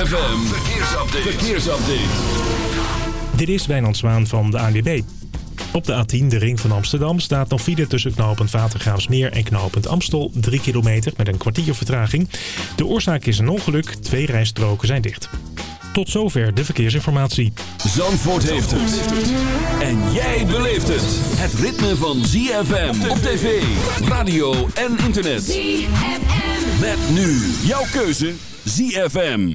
ZFM, verkeersupdate. verkeersupdate. Dit is Wijnand Zwaan van de ANWB. Op de A10, de ring van Amsterdam, staat nog file tussen knooppunt Watergraafsmeer en knooppunt Amstel. 3 kilometer met een kwartier vertraging. De oorzaak is een ongeluk, twee rijstroken zijn dicht. Tot zover de verkeersinformatie. Zandvoort heeft het. En jij beleeft het. Het ritme van ZFM op tv, radio en internet. ZFM. Met nu jouw keuze ZFM.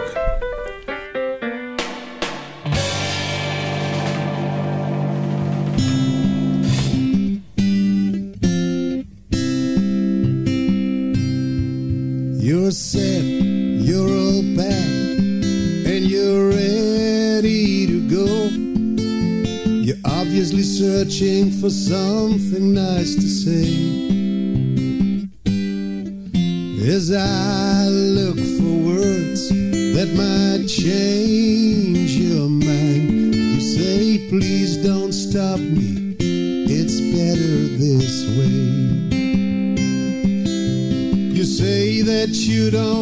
Obviously searching for something nice to say. As I look for words that might change your mind, you say, please don't stop me, it's better this way. You say that you don't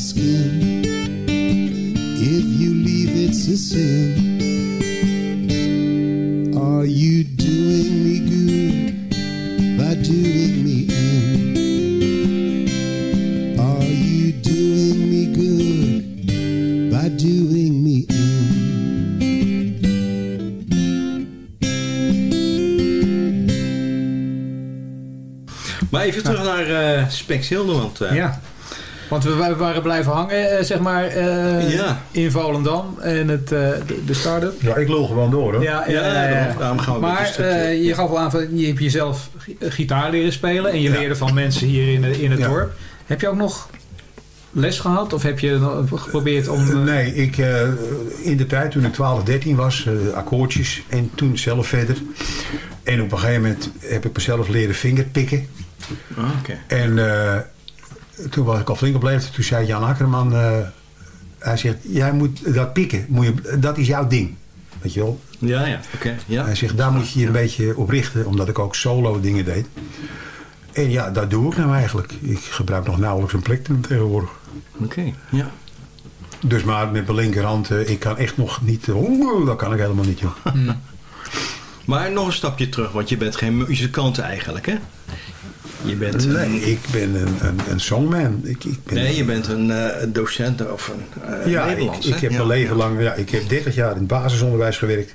skin. If you leave, it's a sin. Are you doing me good by doing me in? Are you doing me good by doing me in? Maar even terug naar eh Spex Hilderland. eh. Ja. Want we, we waren blijven hangen, eh, zeg maar, eh, Ja. in Volendam en het, eh, de, de start-up. Ja, ik lul gewoon door hoor. Ja, ja, ja, ja. daarom- daarom gaan we Maar je gaf al aan, van, je hebt jezelf gi- gitaar leren spelen en je leerde van mensen hier in, in het Ja. dorp. Heb je ook nog les gehad of heb je geprobeerd om... Nee, ik, eh, in de tijd toen ik 12, 13 was, eh, akkoordjes en toen zelf verder. En op een gegeven moment heb ik mezelf leren vingerpikken. Ah, oké. En eh, toen was ik al flink op leeftijd. Toen zei Jan Akkerman, eh, hij zegt, jij moet dat pikken, moet je, dat is jouw ding. Weet je wel? Ja, ja. Oké. Ja. Hij zegt, daar moet je je een beetje op richten, omdat ik ook solo dingen deed. En ja, dat doe ik nou eigenlijk. Ik gebruik nog nauwelijks een plektum tegenwoordig. Oké. Ja. Dus maar met mijn linkerhand, eh, ik kan echt nog niet... Oeh, dat kan ik helemaal niet, joh. Maar nog een stapje terug, want je bent geen muzikant eigenlijk, hè? Je bent Nee, een, ik ben een, een, een songman. Ik, ik ben, nee, je bent een eh, docent of een eh ja, ik, Nederlands, ik hè? heb Ja. mijn leven lang... Ja, ik heb 30 jaar in het basisonderwijs gewerkt.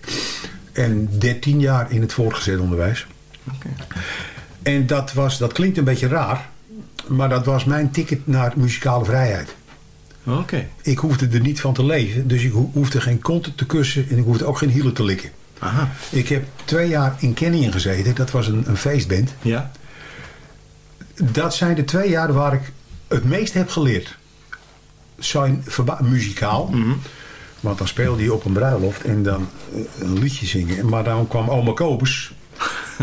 En 13 jaar in het voortgezet onderwijs. Oké. En dat, was, dat klinkt een beetje raar. Maar dat was mijn ticket naar muzikale vrijheid. Oké. Ik hoefde er niet van te leven. Dus ik ho- hoefde geen konten te kussen. En ik hoefde ook geen hielen te likken. Aha. Ik heb twee jaar in Canyon gezeten. Dat was een, een feestband. Ja. Dat zijn de twee jaar waar ik het meest heb geleerd. Zijn muzikaal. Mhm. Want dan speelde hij op een bruiloft en dan eh, een liedje zingen. Maar dan kwam oma Kobus.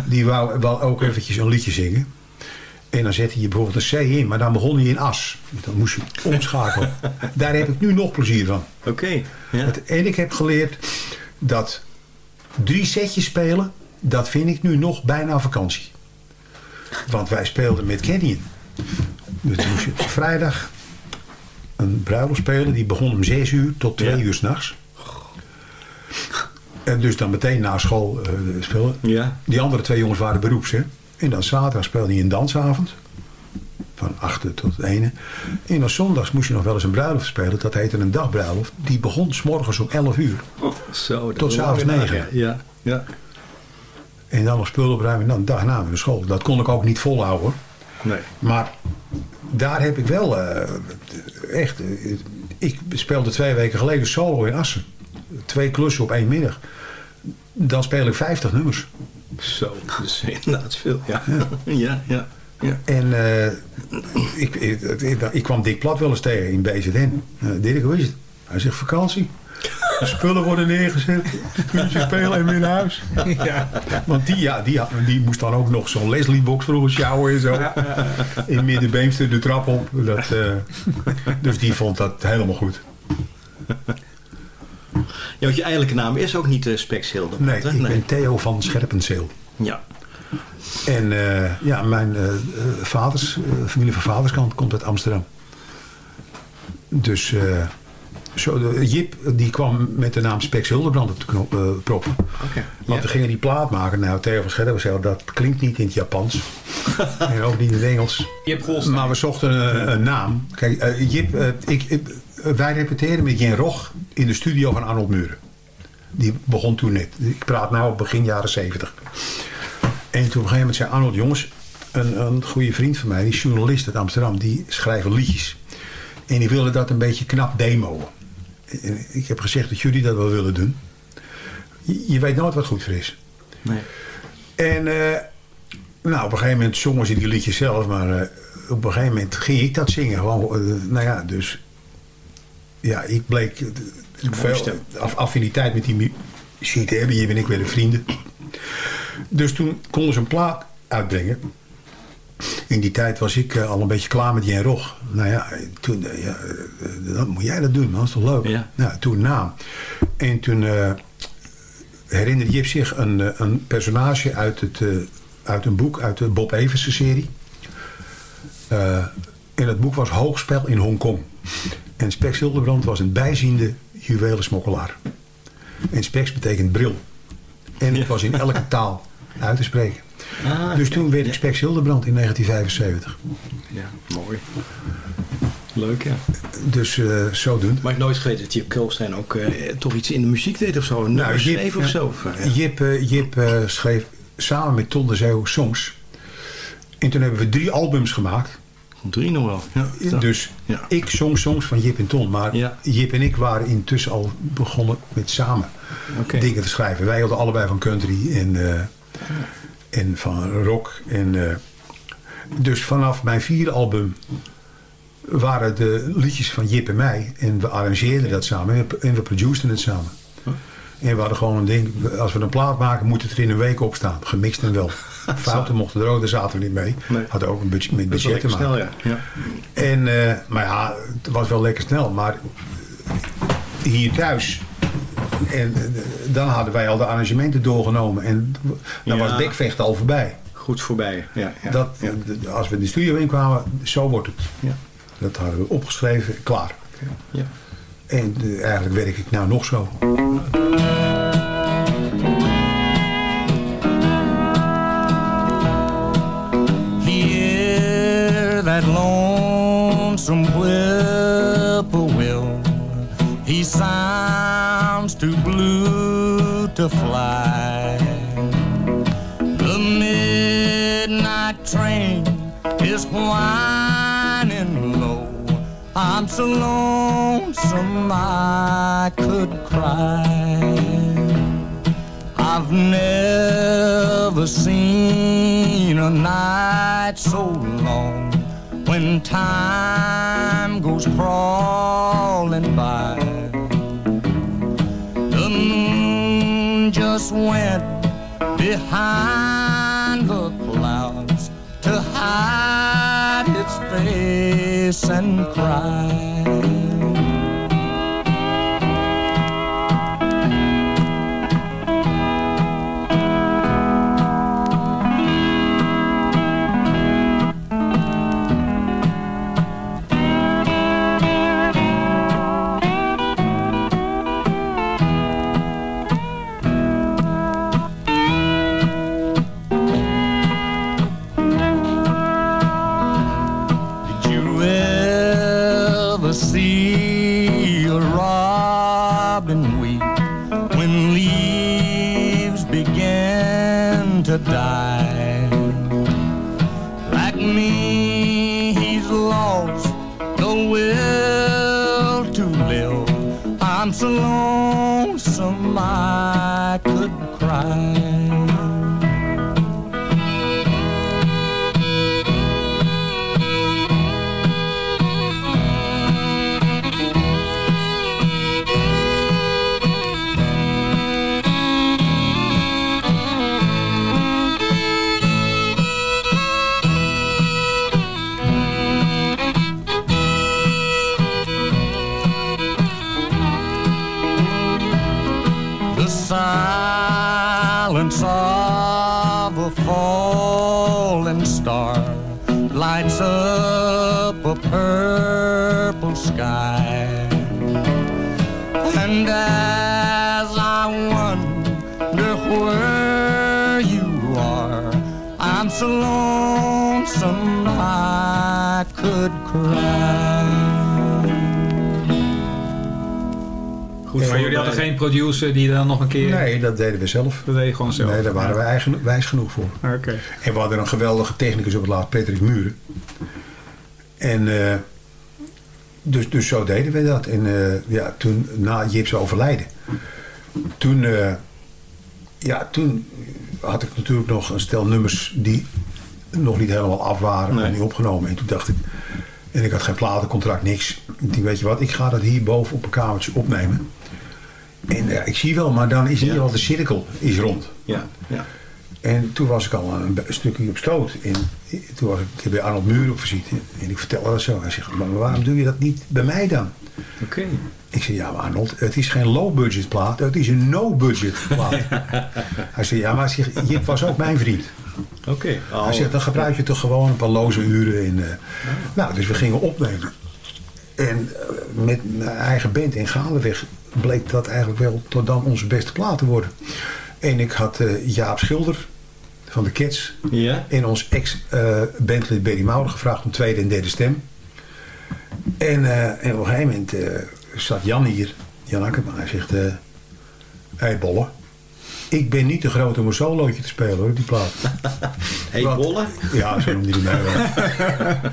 Die wou wel ook eventjes een liedje zingen. En dan zette je bijvoorbeeld een C in. Maar dan begon hij in as. Dan moest je omschakelen. Daar heb ik nu nog plezier van. Oké. Ja. En ik heb geleerd dat drie setjes spelen, dat vind ik nu nog bijna vakantie. Want wij speelden met Canyon. Dus moest je vrijdag een bruiloft spelen. Die begon om zes uur tot twee Ja. uur s'nachts. En dus dan meteen na school eh, spelen. Ja. Die andere twee jongens waren beroeps. Hè? En dan zaterdag speelde hij een dansavond. Van 8 tot 1. En dan zondags moest je nog wel eens een bruiloft spelen. Dat heette een dagbruiloft. Die begon s morgens om 11 uur. Zo, dat Tot s'avonds lang negen. gedaan, Ja. ja. En dan nog spullen opruimen. En dan dag na naar school. Dat kon ik ook niet volhouden. Nee. Maar daar heb ik wel eh, echt... eh, ik speelde twee weken geleden solo in Assen. Twee klussen op één middag. Dan speel ik 50 nummers. Zo, dat is inderdaad veel. Ja. Ja. ja. ja. En eh, ik, ik, ik, ik kwam Dick Plat wel eens tegen in BZN. Uh, Dirk, hoe is het? Hij zegt vakantie. De spullen worden neergezet. Kunnen ze spelen en weer naar huis. Ja. Want die, ja, die, had, die moest dan ook nog zo'n Leslie-box vroeger sjouwen en zo. In Middenbeemster de trap op. Dat, eh, dus die vond dat helemaal goed. Ja, want je eigenlijke naam is ook niet uh, Spex Hilde. Nee, ik ben Theo van Scherpenzeel. Ja. En uh, ja, mijn uh, vaders, familie van vaderskant komt uit Amsterdam. Dus zo, de, Jip die kwam met de naam Spex Hildebrand op de knop, uh, proppen. Okay, Want ja. we gingen die plaat maken. Nou, Theo van Scherpenzeel, dat klinkt niet in het Japans. en ook niet in het Engels. Jip Maar we zochten een, een naam. Kijk, uh, Jip, uh, ik, ik, wij repeteren met Jen Rog in de studio van Arnold Muren. Die begon toen net. Ik praat nou op begin jaren zeventig. En toen op een gegeven moment zei Arnold, jongens, een, een goede vriend van mij, die is journalist uit Amsterdam, die schrijven liedjes. En die willen dat een beetje knap demoen. En ik heb gezegd dat jullie dat wel willen doen. Je, je weet nooit wat goed voor is. Nee. En uh, nou, op een gegeven moment zongen ze die liedjes zelf, maar uh, op een gegeven moment ging ik dat zingen. Gewoon, uh, nou ja, dus ja, ik bleek veel af, affiniteit met die muziek te hebben. Je ben ik weer de vrienden. Dus toen konden ze een plaat uitbrengen. In die tijd was ik uh, al een beetje klaar met Jen Rog. Nou ja, toen, uh, ja, uh, dan moet jij dat doen, man. Dat is toch leuk? Ja. Nou, toen naam. En toen herinnerde Jip zich een, een personage uit, het, uit een boek, uit de Bob Eversen serie. en het boek was Hoogspel in Hongkong. En Spex Hildebrand was een bijziende juwelensmokkelaar. En Spex betekent bril. En het was in elke taal uit te spreken. Ah, dus toen werd ik Spex Hildebrand in 1975. Ja, mooi. Leuk, ja. Dus uh, zodoende. Maar ik nooit geweten dat Jip Kulstein ook uh, toch iets in de muziek deed of zo. Een nou, Jip, schreef of zo. Of, ja. Jip, uh, Jip schreef samen met Ton de Zeeuw songs. En toen hebben we drie albums gemaakt. Drie nog wel. Ja, dus ja. ik zong songs van Jip en Ton. Maar ja. Jip en ik waren intussen al begonnen met samen okay. dingen te schrijven. Wij hadden allebei van country en, en van rock. En, uh, dus vanaf mijn vierde album waren de liedjes van Jip en mij. En we arrangeerden dat samen. En we produceerden het samen. En we hadden gewoon een ding. Als we een plaat maken, moet het er in een week op staan. Gemixt en wel. Fouten mochten er ook, daar zaten we niet mee. Nee. Hadden ook een budget, met budget te maken. Snel, ja. Ja. En, uh, maar ja, het was wel lekker snel. Maar hier thuis. En uh, dan hadden wij al de arrangementen doorgenomen. En dan ja. was bekvecht al voorbij. Goed voorbij, ja. ja dat, ja. Als we in de studio inkwamen, zo wordt het. Ja. Dat hadden we opgeschreven, klaar. Ja. En eigenlijk werk ik nou nog zo. Hear that lonesome whippoorwill. He blue to fly. The midnight train is whining low. I'm so lonesome I could cry. I've never seen a night so long when time goes crawling by. Just went behind the clouds to hide its face and cry. Dan nog een keer... Nee, dat deden we zelf. Dat deed je gewoon zelf? Nee, daar waren we eigen, wijs genoeg voor. Oké. En we hadden een geweldige technicus op het laatst, Patrick Muren. En eh, dus, dus zo deden we dat. En eh, ja, toen, na Jips overlijden, toen, eh, ja, toen had ik natuurlijk nog een stel nummers die nog niet helemaal af waren Nee. en niet opgenomen. En toen dacht ik, en ik had geen platencontract, niks. Ik dacht, weet je wat, ik ga dat hier boven op een kamertje opnemen. En ik zie wel, maar dan is in ieder geval de cirkel is rond. Ja, ja. En toen was ik al een, stukje op stoot. En toen was ik bij Arnold Muur op visite. En ik vertelde dat zo. Hij zegt, maar waarom doe je dat niet bij mij dan? Oké. Ik zei, ja maar Arnold, het is geen low-budget plaat. Het is een no-budget plaat. Hij zei, ja maar hij zegt, Jip was ook mijn vriend. Oké. Oh, Hij zegt, dan gebruik je toch gewoon een paar loze uren. En, eh, nou, dus we gingen opnemen. En eh, met mijn eigen band in Gaandeweg bleek dat eigenlijk wel tot dan onze beste plaat te worden. En ik had eh, Jaap Schilder van de Cats Ja? en ons ex-bandlid Benny Maurer gevraagd om tweede en derde stem. En, eh, en op een gegeven moment eh, zat Jan hier, Jan Akkerman, hij zegt... Hé hey Bolle, ik ben niet te groot om een solootje te spelen hoor, die plaat. Hey, Want- Bolle? Ja, zo noemde hij mij wel.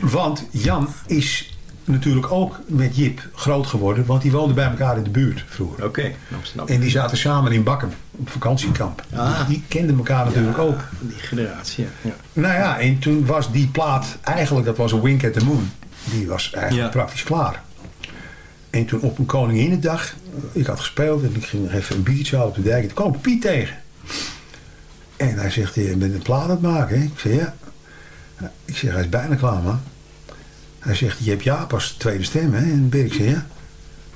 Want Jan is natuurlijk ook met Jip groot geworden, want die woonden bij elkaar in de buurt vroeger. Oké, nou, snap En die zaten samen in Bakken op vakantiekamp. Ah. Die kenden elkaar natuurlijk ook. Die generatie, ja. ja. Nou ja, en toen was die plaat eigenlijk, dat was een Wink at the Moon. Die was eigenlijk Ja. praktisch klaar. En toen op een Koninginnedag, ik had gespeeld en ik ging nog even een biertje halen op de dijk. En toen kwam Piet tegen. En hij zegt, je bent een plaat aan het maken, hè? Ik zeg, ja. Ik zeg, hij is bijna klaar, man. Hij zegt, je hebt Jaap als tweede stem, hè? En ben ik zeg, ja.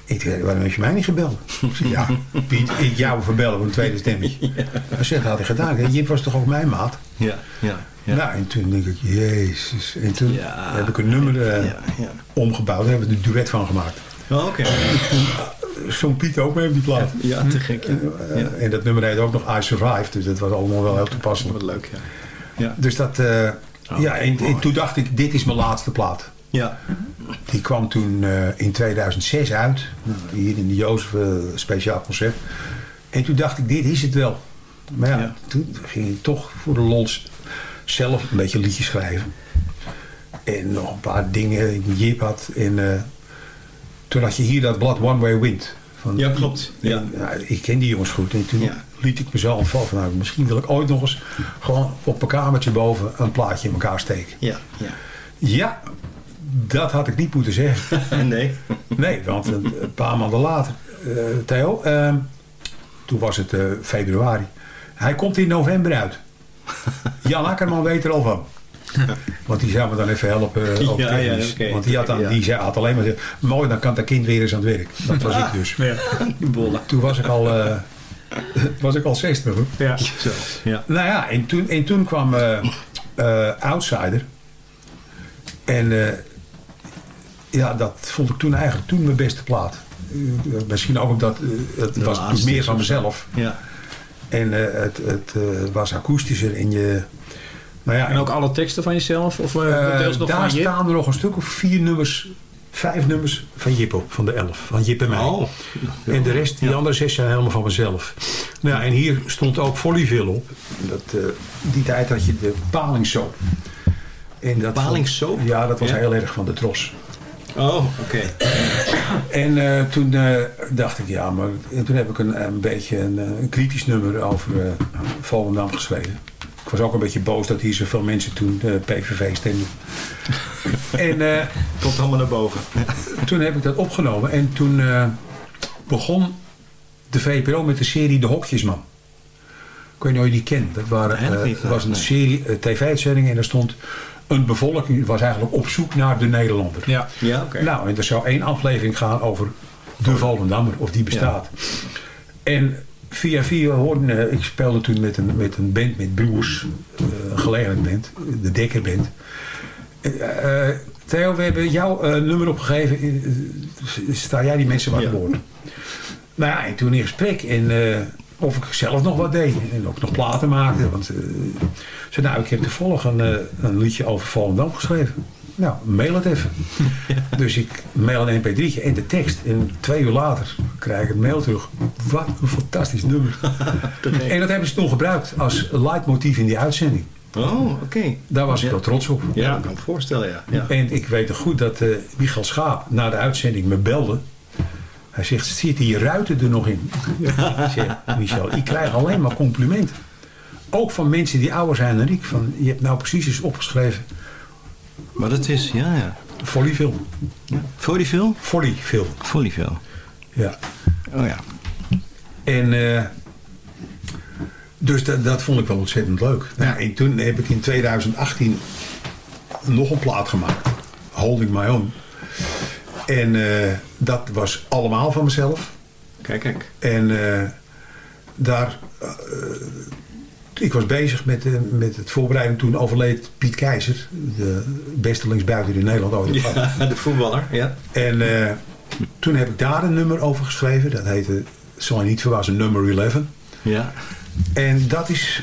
Ik waarom heb je mij niet gebeld? Ik zeg, ja, Piet, ik jou verbellen voor een tweede stemmetje. Hij zegt, dat had hij gedaan. hè? Jip was toch ook mijn maat? Ja, ja. ja. Nou, en toen denk ik, jezus. En toen Ja. heb ik een nummer eh, Ja, ja. omgebouwd. Daar hebben we een duet van gemaakt. Oh, oké. Zong Piet ook mee op die plaat. Ja, te gek. Ja. Ja. En dat nummer heet ook nog I Survived. Dus dat was allemaal wel heel toepasselijk. Wat leuk, ja. ja. Dus dat... Uh, ja, en, en, toen dacht ik, dit is mijn laatste plaat. Ja. Die kwam toen uh, in 2006 uit. Hier in de Jozef uh, Speciaal Concert. En toen dacht ik, dit is het wel. Maar ja, ja, toen ging ik toch voor de lons zelf een beetje liedjes schrijven. En nog een paar dingen in Jip had. En uh, toen had je hier dat blad One Way Wind. Van, ja, klopt. Ja. En, ja, ik ken die jongens goed. En toen ja. liet ik mezelf vallen van, nou, misschien wil ik ooit nog eens gewoon op een kamertje boven een plaatje in elkaar steken. Ja, ja. Ja, dat had ik niet moeten zeggen. nee. Nee, want een, een paar maanden later, uh, Theo, uh, toen was het uh, februari. Hij komt in november uit. Jan Akkerman weet er al van. Want die zou me dan even helpen op ja, ja, okay. Want die had, dan, die zei, had alleen maar gezegd, mooi, dan kan dat kind weer eens aan het werk. Dat was ik dus. Ja. Toen was ik al, was ik al 60. Hoor. Ja. Zo, ja. Nou ja, en toen, en toen kwam Outsider. En ja, dat vond ik toen eigenlijk toen mijn beste plaat. misschien ook omdat het was meer van mezelf. Ja. En het, het was akoestischer en je... Nou ja, en ook alle teksten van jezelf? Of deels nog daar van staan er nog een stuk of vier nummers, vijf nummers van Jippo, van de elf. Van Jip en mij. Oh. En de rest, die ja. andere zes zijn helemaal van mezelf. Nou ja, en hier stond ook Volleyville op. Dat, uh, die tijd had je de palingsoap. En dat palingsoap? Ja, dat was ja? heel erg van de tros. Oh, oké. Okay. En uh, toen uh, dacht ik, ja, maar toen heb ik een, een beetje een, een kritisch nummer over uh, Volendam geschreven. Ik was ook een beetje boos dat hier zoveel mensen toen de PVV stemden. en komt allemaal naar boven. toen heb ik dat opgenomen en toen begon de VPRO met de serie De Hokjesman. Ik weet niet of je die kent. Dat waren, was een serie tv-uitzending en daar stond een bevolking was eigenlijk op zoek naar de Nederlander. Ja, ja oké. Okay. Nou, en er zou één aflevering gaan over de Volendammer, of die bestaat. Ja. En via via hoorde, uh, ik speelde toen met een, met een band met broers, uh, een gelegenheidsband, de Dekkerband. Uh, Theo, we hebben jouw nummer opgegeven. sta jij die mensen wat ja. woorden? Nou ja, en toen in gesprek en of ik zelf nog wat deed en ook nog platen maakte. Want zei, nou, ik heb toevallig een, een liedje over Volendam geschreven. Nou, mail het even. Ja. Dus ik mail een mp3'tje en de tekst. En twee uur later krijg ik een mail terug. Wat een fantastisch nummer. en dat hebben ze toen gebruikt als leidmotief in die uitzending. Oh, oké. Okay. Daar was ik wel trots op. Ja, ik kan me voorstellen, ja. ja. En ik weet nog goed dat uh, Michael Schaap na de uitzending me belde. Hij zegt, zit die ruiten er nog in? ik zeg, Michel, ik krijg alleen maar complimenten. Ook van mensen die ouder zijn dan ik. Van, je hebt nou precies eens opgeschreven wat het is, ja, ja. Volleyville. Ja. Volleyville? Volleyville. Volleyville. Ja. Oh ja. En uh, dus dat, dat vond ik wel ontzettend leuk. Ja. Nou, en toen heb ik in 2018 nog een plaat gemaakt. Holding My Own. En uh, dat was allemaal van mezelf. Kijk, kijk. En uh, daar ik was bezig met, met het voorbereiden. Toen overleed Piet Keizer. De beste linksbuiten in Nederland ooit. Ja, de voetballer, ja. En toen heb ik daar een nummer over geschreven. Dat heette, zal je niet verbazen, nummer 11. Ja. En dat is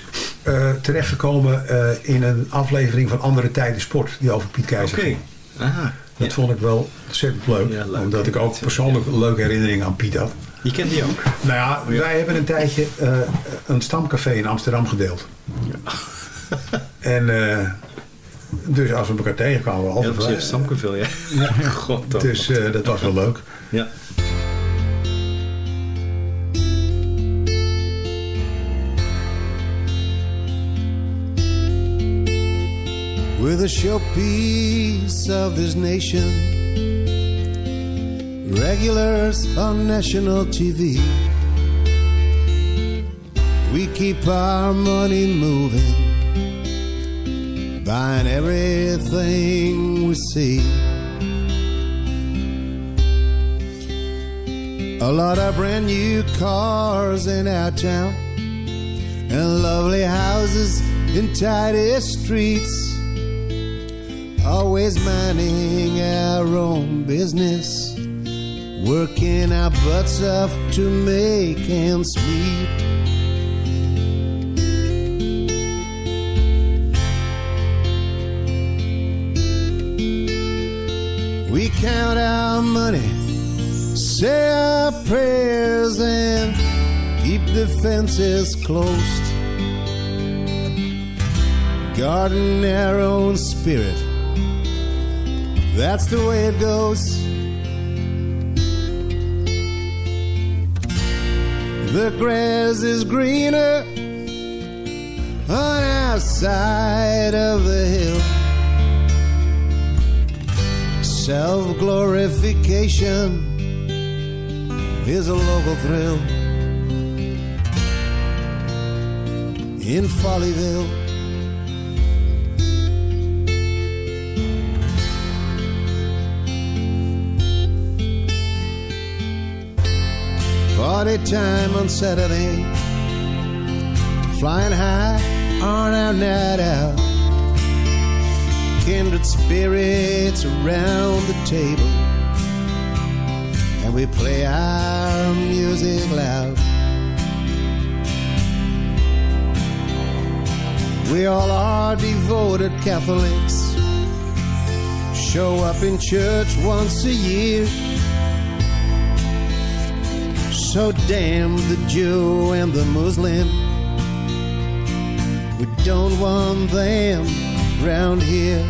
terechtgekomen in een aflevering van Andere Tijden Sport. Die over Piet Keizer okay. ging. Aha. Dat ja. vond ik wel ontzettend leuk. Ja, leuk omdat ik ook persoonlijk een leuke herinneringen aan Piet had. Die kent die ook? Nou ja, wij hebben een tijdje uh, een stamcafé in Amsterdam gedeeld. Ja. en uh, dus als we elkaar tegenkwamen... We altijd ja, stamcafé, ja. ja. God, dus uh, dat was wel leuk. Ja. We're the showpiece of this nation regulars on national TV. We keep our money moving, buying everything we see. A lot of brand new cars in our town, and lovely houses in tidy streets. Always minding our own business working our butts off to make ends meet. We count our money, say our prayers, and keep the fences closed. Guarding our own spirit, that's the way it goes. The grass is greener on our side of the hill. Self glorification is a local thrill in Follyville. Party time on Saturday, flying high on our night out kindred spirits around the table and we play our music loud. We all are devoted Catholics, show up in church once a year. So damn the Jew and the Muslim, we don't want them round here.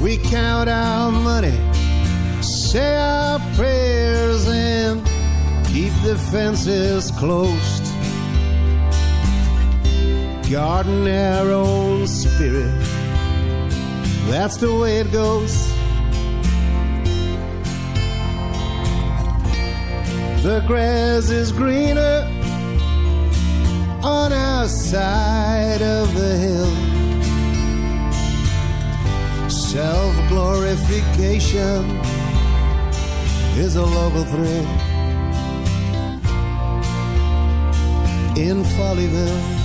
We count our money, say our prayers, and keep the fences closed. Guarding our own spirit, that's the way it goes. The grass is greener on our side of the hill. Self glorification is a local thrill in Follyville.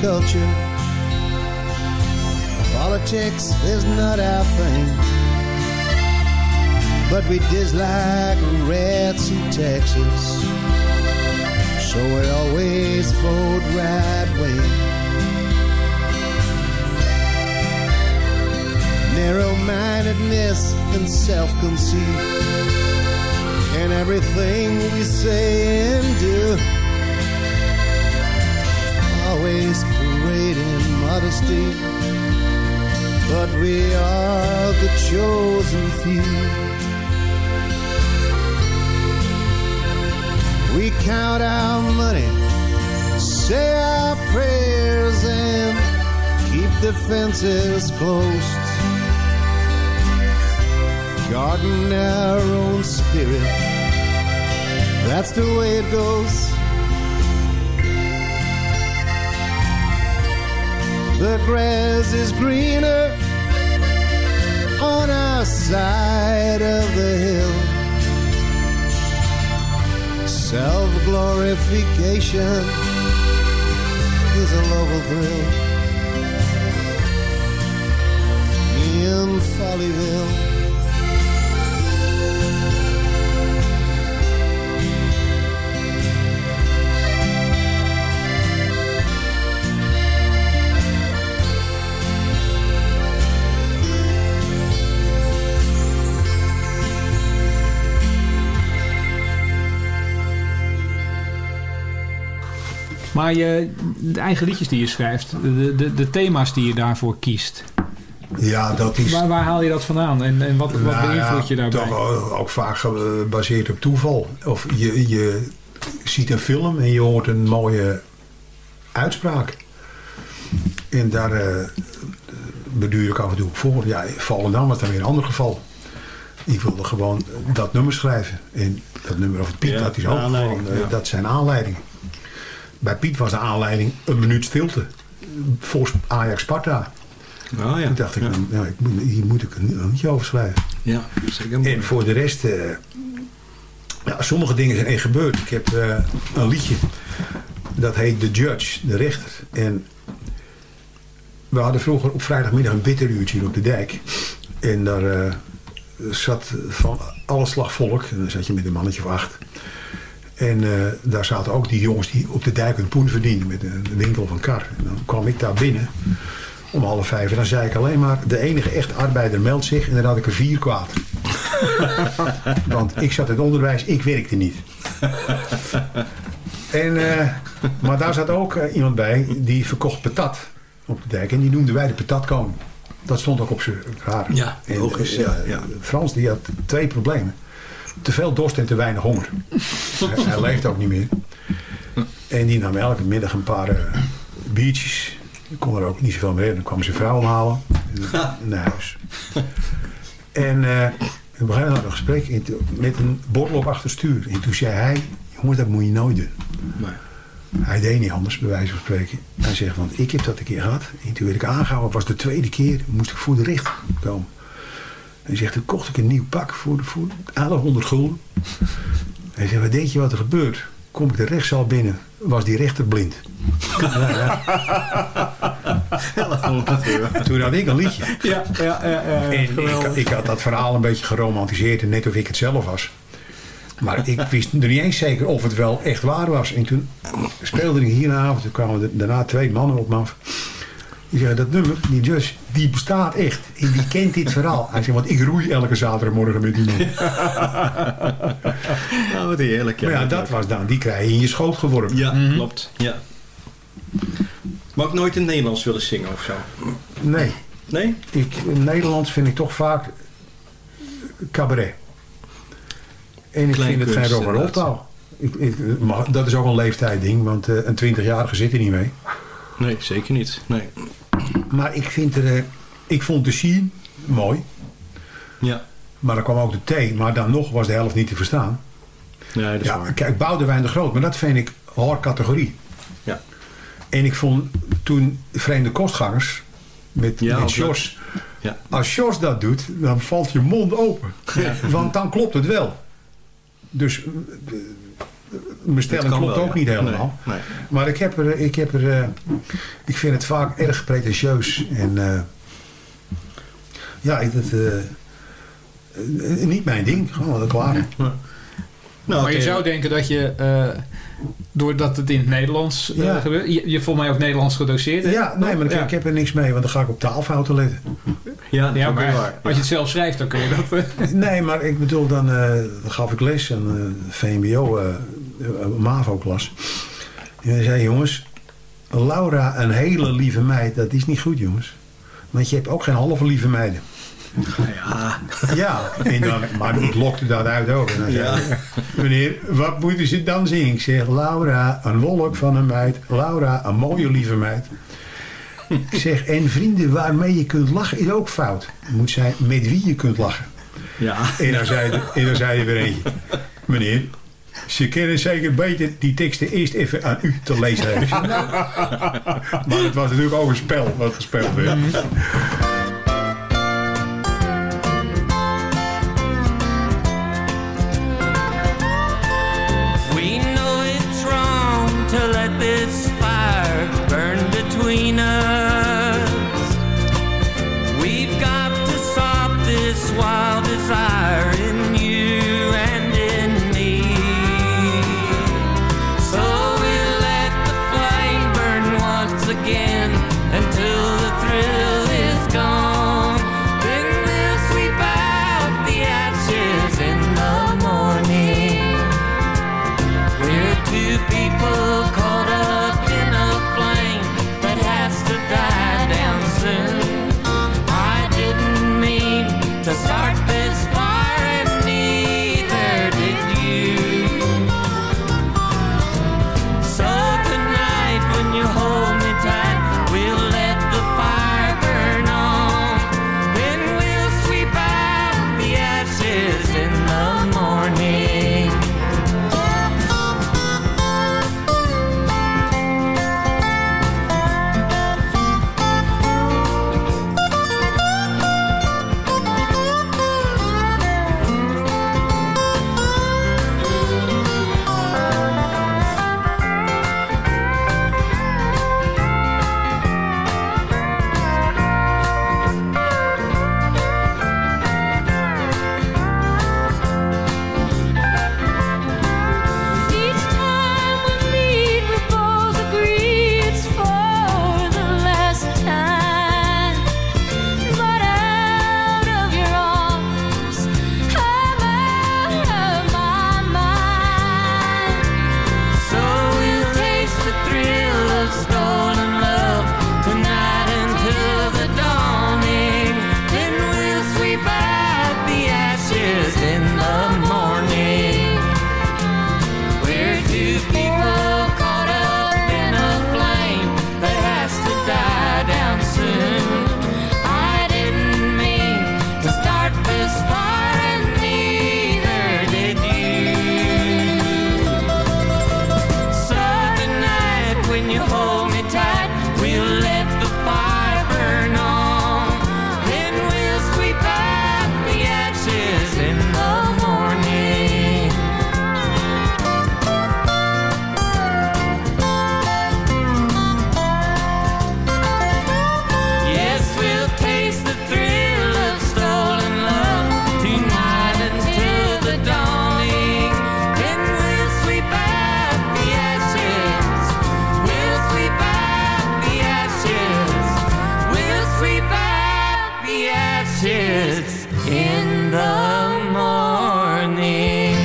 Culture. Politics is not our thing. But we dislike rats in Texas. So we always vote right wing. Narrow mindedness and self conceit. And everything we say and do always parading modesty, but we are the chosen few. We count our money, say our prayers, and keep the fences closed. Guarding our own spirit, that's the way it goes. The grass is greener on our side of the hill. Self glorification is a local thrill in Follyville. Maar je, de eigen liedjes die je schrijft, de, de, de thema's die je daarvoor kiest. Ja, dat is... Waar, waar haal je dat vandaan en, en wat, wat Nou beïnvloedt je ja, daarbij? Toch ook vaak gebaseerd op toeval. Of je, je ziet een film en je hoort een mooie uitspraak. En daar eh beduur ik af en toe op voor. Ja, Volendam was dan weer een ander geval. Die wilde gewoon dat nummer schrijven. En dat nummer over Piet, Ja, dat is ook gewoon, eh, ja. dat zijn aanleidingen. Bij Piet was de aanleiding een minuut stilte. Voor Ajax Sparta. Oh ja. Toen dacht ik, ja. nou, ik hier moet ik een liedje over schrijven. Ja, zeker. En voor de rest, eh, ja, sommige dingen zijn echt gebeurd. Ik heb eh, een liedje, dat heet The Judge, de rechter. En we hadden vroeger op vrijdagmiddag een bitteruurtje hier op de dijk. En daar eh, zat van alle slag volk, en dan zat je met een mannetje of acht. En eh, daar zaten ook die jongens die op de dijk hun poen verdienden met een winkel of een kar. En dan kwam ik daar binnen om half vijf. En dan zei ik alleen maar, de enige echte arbeider meldt zich. En dan had ik er vier kwaad. Want ik zat in het onderwijs, ik werkte niet. En, eh, maar daar zat ook eh, iemand bij die verkocht patat op de dijk. En die noemden wij de patatkoning. Dat stond ook op zijn raar. Ja, En, logisch, ja, ja. Frans die had twee problemen. Te veel dorst en te weinig honger. hij, hij leeft ook niet meer. En die nam elke middag een paar eh, biertjes. Ik kon er ook niet zoveel meer. Dan kwam zijn vrouw halen. En, naar huis. En eh we begonnen een gesprek en met een borrel op achterstuur. En toen zei hij, jongens, dat moet je nooit doen. Hij deed niet anders, bij wijze van spreken. Hij zegt, want ik heb dat een keer gehad. En toen werd ik aangehouden. Het was de tweede keer. Moest ik voor de rechter komen. Hij zegt, toen kocht ik een nieuw pak voor, voor 1100 gulden. Hij zegt, wat denk je wat er gebeurt? Kom ik de rechtszaal binnen, was die rechter blind. Ja, ja. Toen had ik een liedje. Ja, ja, ja. ja, En ik, ik had dat verhaal een beetje geromantiseerd. En net of ik het zelf was. Maar ik wist er niet eens zeker of het wel echt waar was. En toen speelde ik hier een avond. Toen kwamen daarna twee mannen op me af. Die zeggen, dat nummer, die Just, die bestaat echt. En die kent dit verhaal. Hij zegt, want ik roei elke zaterdagmorgen met die man. nou, wat heerlijk. maar ja, dat was dan. Die krijg je in je schoot geworpen. Ja, klopt. Ja. Maar ook nooit in het Nederlands willen zingen of zo? Nee. Nee? Ik, in Nederlands vind ik toch vaak cabaret. En ik vind het geen Kleinkunst, rock and roll taal. Ik, ik, maar dat is ook een leeftijdding, want eh, een 20-jarige zit er niet mee. Nee, zeker niet. Nee. Maar ik vind er, eh, ik vond de scene mooi. Ja. Maar dan kwam ook de T, maar dan nog was de helft niet te verstaan. Nee, dat is Ja, waar. kijk, Boudewijn de Groot, maar dat vind ik hoor categorie. Ja. En ik vond toen Vreemde Kostgangers met, Ja, met Jos. Ja. Als Jos dat doet, dan valt je mond open. Want dan klopt het wel. Dus eh, mijn stelling klopt wel, ook ja. niet helemaal. Nee, nee. Maar ik heb er, ik heb er, eh, ik vind het vaak erg pretentieus. En eh, ja, ik, dat, eh, eh, niet mijn ding. Gewoon wat klaar. Nou, maar je zou denken dat je, eh, doordat het in het Nederlands Ja. gebeurt, je, je volgens mij ook Nederlands gedoseerd hebt. Ja, nee, maar ik, Ja. ik heb er niks mee, want dan ga ik op taalfouten letten. Ja, dat is Ja, ook maar wel waar. als je het zelf schrijft, dan kun je dat... Nee, maar ik bedoel, dan, eh, dan gaf ik les aan uh, VMBO, MAVO-klas. En hij zei, jongens, Laura, een hele lieve meid, dat is niet goed, jongens. Want je hebt ook geen halve lieve meiden. Ja. Ja, en dan, maar ik lokte dat uit ook. En dan zei Ja. meneer, wat moeten ze dan zingen? Ik zeg, Laura, een wolk van een meid. Laura, een mooie lieve meid. Ik zeg, en vrienden waarmee je kunt lachen is ook fout. Het moet zijn met wie je kunt lachen. Ja. En dan zei, en dan zei er weer eentje. Meneer, ze kennen zeker beter die teksten eerst even aan u te lezen. Maar het was natuurlijk ook een spel wat gespeeld werd. is in the morning.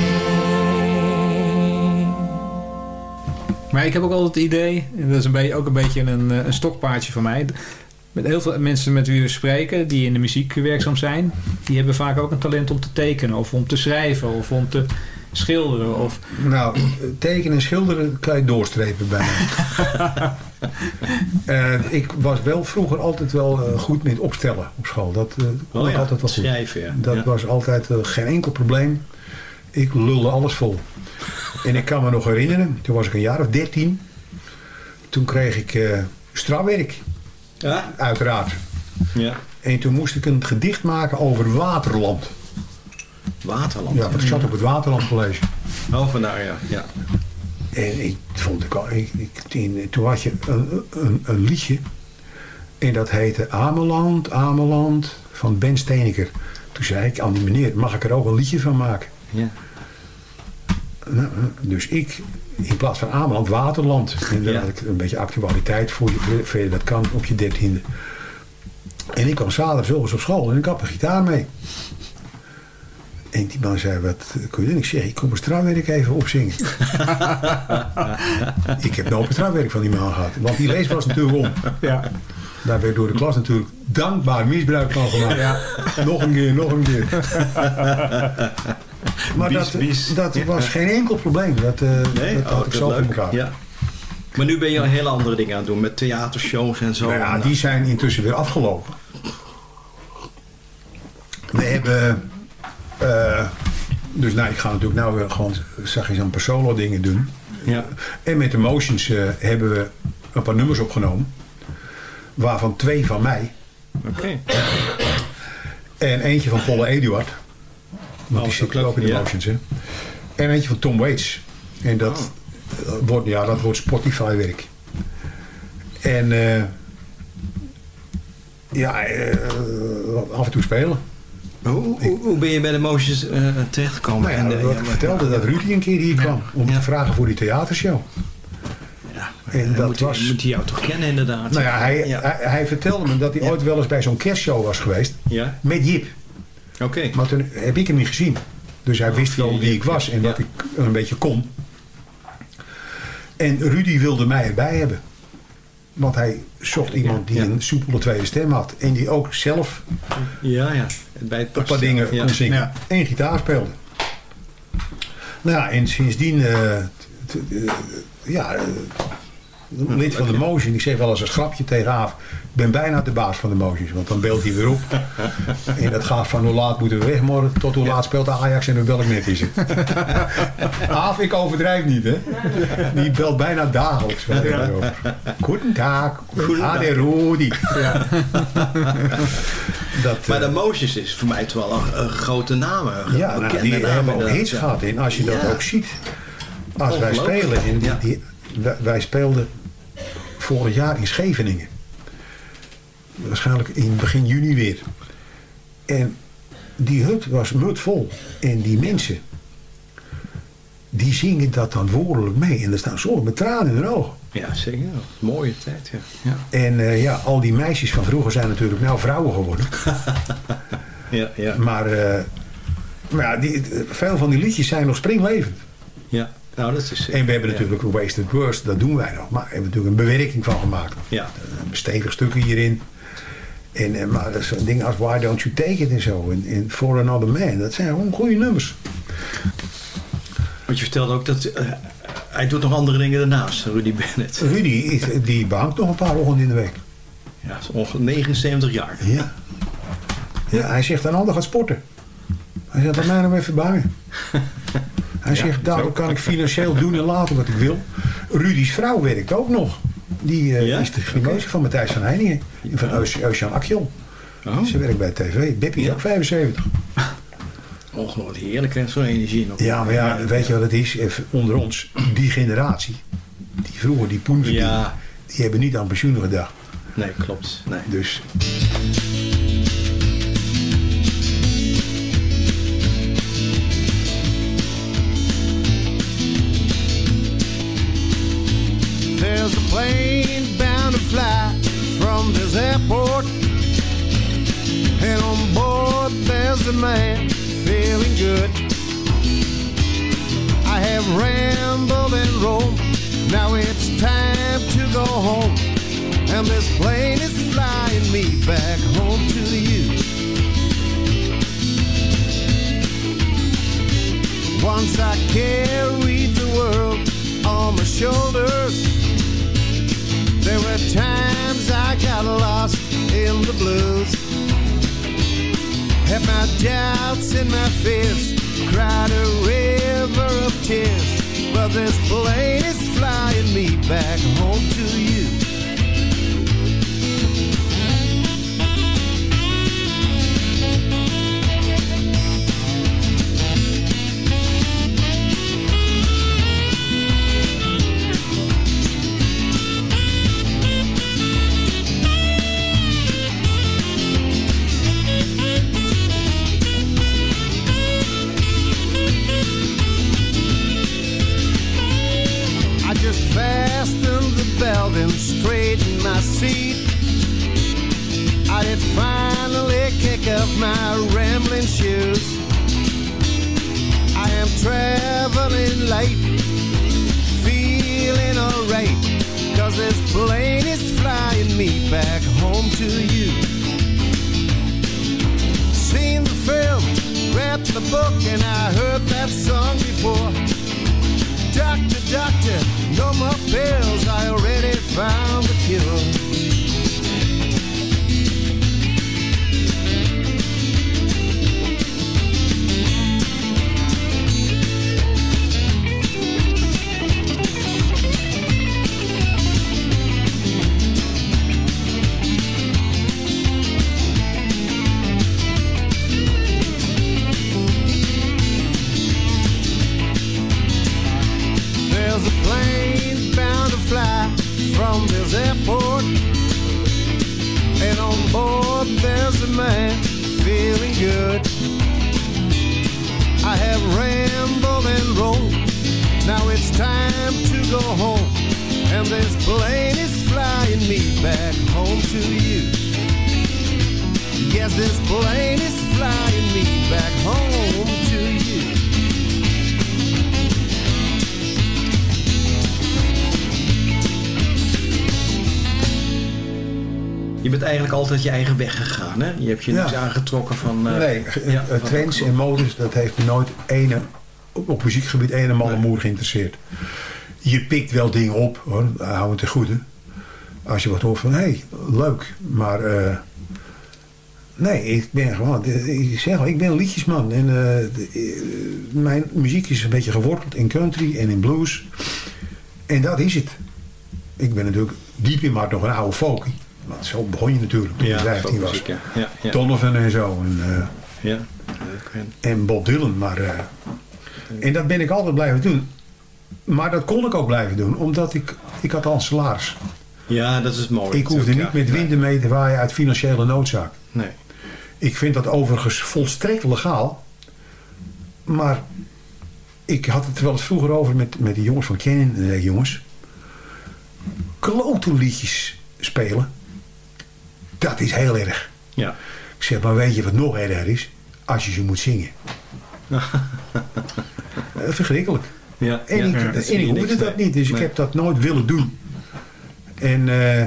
Maar ik heb ook altijd het idee, en dat is een beetje, ook een beetje een, eh, een stokpaardje van mij. Met heel veel mensen met wie we spreken, die in de muziek werkzaam zijn, die hebben vaak ook een talent om te tekenen of om te schrijven of om te schilderen. Of... Nou, tekenen en schilderen kan je doorstrepen bijna. mij. uh, ik was wel vroeger altijd wel uh, goed met opstellen op school. Dat uh, oh, ja, altijd wel schrijven, ja. Dat ja. was altijd geen enkel probleem. Ik lulde alles vol. en ik kan me nog herinneren, toen was ik een jaar of dertien. Toen kreeg ik strafwerk. Ja? Uiteraard. Ja. En toen moest ik een gedicht maken over Waterland. Waterland? Ja, want ik zat op het Waterland college. Oh, vandaar, ja. ja. En ik vond ik al... Ik, ik, toen had je een, een, een, liedje. En dat heette Ameland, Ameland van Ben Steeneker. Toen zei ik aan die meneer, mag ik er ook een liedje van maken? Ja. Nou, dus ik, in plaats van Ameland, Waterland. En dan Ja. had ik een beetje actualiteit voor je, voor je dat kan op je dertiende. En ik kwam zaterdag zelfs op school en ik had een gitaar mee. En die man zei, wat kun je doen? Ik zeg, ik kom een strafwerk even opzingen. ik heb nooit een strafwerk van die man gehad. Want die lees was natuurlijk om. Ja. Daar werd door de klas natuurlijk dankbaar misbruik van gemaakt. Ja. Nog een keer, nog een keer. Maar Bies, dat, bies. dat Ja. was geen enkel probleem. Dat, eh Nee? dat had oh, ik dat zelf in elkaar. Ja. Maar nu ben je al hele andere dingen aan het doen. Met theatershows en zo. Nou ja, En, die zijn intussen weer afgelopen. We hebben... eh, dus nou, ik ga natuurlijk nou weer gewoon zachtjes aan solo dingen doen. Ja. En met Emotions eh hebben we een paar nummers opgenomen. Waarvan twee van mij. Oké. En eentje van Paul Eduard. Want die Oh, zit leuk. ook in Ja. Emotions, hè. En eentje van Tom Waits. En dat, Oh. wordt, ja, dat wordt Spotify werk. En eh, ja, af en toe spelen. Hoe, hoe, hoe ben je bij de Motions eh terechtgekomen? Nou ja, En, eh, wat ja, ik maar- vertelde dat Rudy een keer hier kwam. Om te vragen voor die theatershow. Ja, En dat moet, was... moet hij jou toch kennen inderdaad? Nou ja, hij. Hij, hij vertelde me dat hij ooit wel eens bij zo'n kerstshow was geweest. Ja? Met Jip. Oké. Maar toen heb ik hem niet gezien. Dus hij wist via wel wie ik was en dat ik een beetje kon. En Rudy wilde mij erbij hebben. Want hij zocht iemand die een soepele tweede stem had. En die ook zelf Ja, ja. Bij het een paar dingen ja. kon zingen. Ja. En gitaar speelde. Nou ja, en sindsdien... eh, eh, ja, eh, lid van de Motion. Ik zeg wel eens een grapje tegen Aaf. Ik ben bijna de baas van de Motions. Want dan beeldt hij weer op. en dat gaat van hoe laat moeten we weg morgen... tot hoe laat speelt de Ajax en hoe welk net is het. Aaf, ik overdrijf niet, hè. Die belt bijna dagelijks. Goedendag. Goedendag. De Rudy. Dat, Maar eh, de Motions is voor mij toch wel een, een grote naam. Een ja, nou, die naam hebben ook hits gehad. En als je dat Ja. ook ziet. Als wij spelen. En die, Ja. die- wij, wij speelden vorig jaar in Scheveningen. Waarschijnlijk in begin juni weer. En die hut was vol. En die mensen. Die zingen dat dan woordelijk mee. En er staan sommigen met tranen in hun ogen. Ja, zeker. Mooie tijd, ja. ja. En eh, ja, al die meisjes van vroeger zijn natuurlijk nou vrouwen geworden. Ja, ja. Maar, eh, maar ja, die, veel van die liedjes zijn nog springlevend. ja. Nou, dat is En we hebben natuurlijk Wasted Words, dat doen wij nog. Maar we hebben natuurlijk een bewerking van gemaakt. Ja. Een stevig stukken hierin. En, en, maar dat zo'n ding als Why Don't You Take It en zo. En, en For Another Man. Dat zijn gewoon goede nummers. Want je vertelde ook dat... eh, hij doet nog andere dingen daarnaast, Rudy Bennett. Rudy, is, die behangt nog een paar ochtenden in de week. Ja, is ongeveer 79 jaar. Ja. ja hij zegt een ander gaat sporten. Hij zegt, laat mij nou even bangen. Hij zegt, daardoor kan ik financieel doen en laten wat ik wil. Rudy's vrouw werkt ook nog. Die eh, Ja? is de grimeuse van Matthijs van Heiningen. En van Eusjan Akjol. Oh, Ze werkt bij tv. Beppie is ook 75. ongelooflijk heerlijk, hè? Zo'n energie nog. Ja, maar ja, weet je wat het is? Even onder ons, die generatie. Die vroeger die poen Ja, Die hebben niet aan pensioen gedacht. nee, klopt. Nee. Dus plane bound to fly from this airport. And on board there's a man feeling good. I have rambled and roamed Now it's time to go home, and this plane is flying me back home to you. Once I carried the world on my shoulders. There were times I got lost in the blues. Had my doubts and my fears, cried a river of tears. But this plane is flying me back home to you. This plane is flying me back home to you. Je bent eigenlijk altijd je eigen weg gegaan, hè? Je hebt je Ja. niks aangetrokken van... eh, nee, ja, van- trends en modes, dat heeft me nooit ene, op, op muziekgebied ene malle moer geïnteresseerd. Je pikt wel dingen op, hoor, hou het te goede. Als je wat hoort van, hé, hey, leuk, maar... eh, nee, ik ben gewoon, ik zeg al, ik ben een liedjesman. En eh, mijn muziek is een beetje geworteld in country en in blues. En dat is het. Ik ben natuurlijk diep in maar nog een oude folkie. Want zo begon je natuurlijk toen je Ja, 15 was. ja. Ja, ja. Donovan en zo. En, eh, Ja. En- Bob Dylan. Maar, en dat ben ik altijd blijven doen. Maar dat kon ik ook blijven doen, omdat ik, ik had al een salaris. Ja, dat is het mooie. Ik hoefde niet met winden mee te waaien uit financiële noodzaak. Nee. Ik vind dat overigens volstrekt legaal. Maar ik had het er wel eens vroeger over met, met die jongens van Canon. En zei jongens, klote liedjes spelen, dat is heel erg. Ja. Ik zeg, maar weet je wat nog erger is? Als je ze moet zingen. Eh, Verschrikkelijk. Ja, En ja, ik, ja, en ik hoefde dat niet, dus ik heb dat nooit willen doen. En, eh,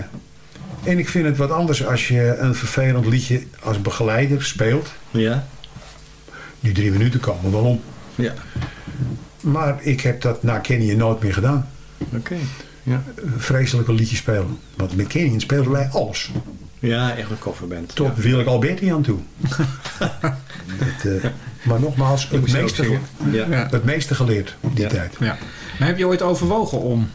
en ik vind het wat anders als je een vervelend liedje als begeleider speelt. Ja. Die drie minuten komen wel om. Ja. Maar ik heb dat na Kenny nooit meer gedaan. Oké. Ja. Vreselijke liedjes spelen. Want met Kenny speelden wij alles. ja, echt een coverband. Tot ja. Willeke Alberti aan toe. het, eh, maar nogmaals, het meeste. Ja. Het meeste geleerd op die Ja. tijd. Ja. Maar heb je ooit overwogen om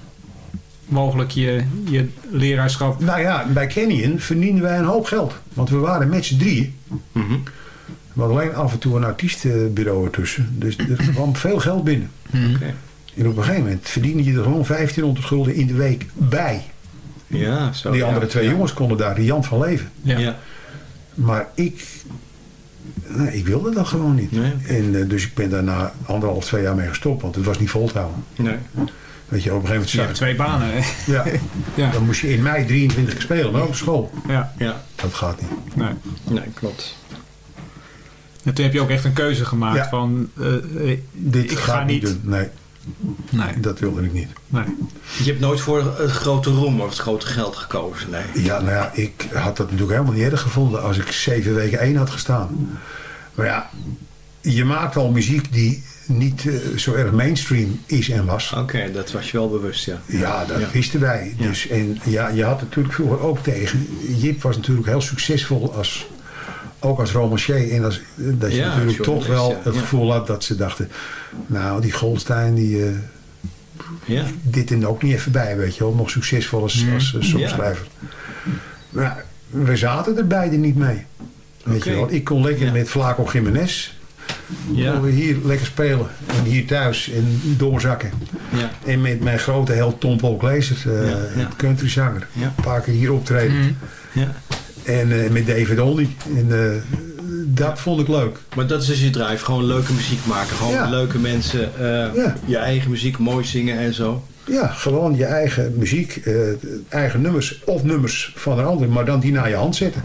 mogelijk je, je leraarschap... Nou ja, bij Canyon verdienden wij een hoop geld. Want we waren met z'n drieën. Mhm. We hadden alleen af en toe een artiestenbureau ertussen. Dus er kwam veel geld binnen. Oké. En op een gegeven moment verdiende je er gewoon 1500 gulden in de week bij. Ja, zo. Die ja. andere twee Ja. jongens konden daar riant van leven. Ja. Ja. Maar ik, nou, ik wilde dat gewoon niet. Nee. En, eh, dus ik ben daarna anderhalf, twee jaar mee gestopt. Want het was niet vol te houden. Nee. Weet je, op een gegeven Je hebt moment twee banen. hè? ja, Ja. dan moest je in mei 23 spelen, maar op school. Ja. Ja. Dat gaat niet. Nee. Nee, klopt. En toen heb je ook echt een keuze gemaakt Ja. van... eh, eh, Dit ik ga ga ik niet niet... doen. Nee. Nee. Dat wilde ik niet. Nee. Je hebt nooit voor het grote roem of het grote geld gekozen, nee? Ja, nou ja, ik had dat natuurlijk helemaal niet erg gevonden als ik zeven weken één had gestaan. Maar ja, je maakt al muziek die niet uh, zo erg mainstream is en was. Oké, dat was je wel bewust, ja. Ja, dat wisten wij. Dus, en ja, je had natuurlijk vroeger ook tegen. Jip was natuurlijk heel succesvol als, ook als romancier. En als, dat je natuurlijk toch wel het gevoel had dat ze dachten... Nou, die Goldstein, die... Uh, ja. Dit en ook niet even bij, weet je wel. Nog succesvol als, mm. als uh, songschrijver. Maar we zaten er beide niet mee. Weet je wel. Ik kon lekker met Flaco Jiménez ja. we hier lekker spelen. En hier thuis en doorzakken. Ja. En met mijn grote held Tom Paul Glazer, uh, ja. countryzanger. Een paar keer hier optreden. Mhm. Ja. En uh, met David Olney. En uh, dat vond ik leuk. Maar dat is dus je drive. Gewoon leuke muziek maken. Gewoon leuke mensen. Je eigen muziek mooi zingen en zo. Ja, gewoon je eigen muziek. eigen nummers. Of nummers van een ander. Maar dan die naar je hand zetten.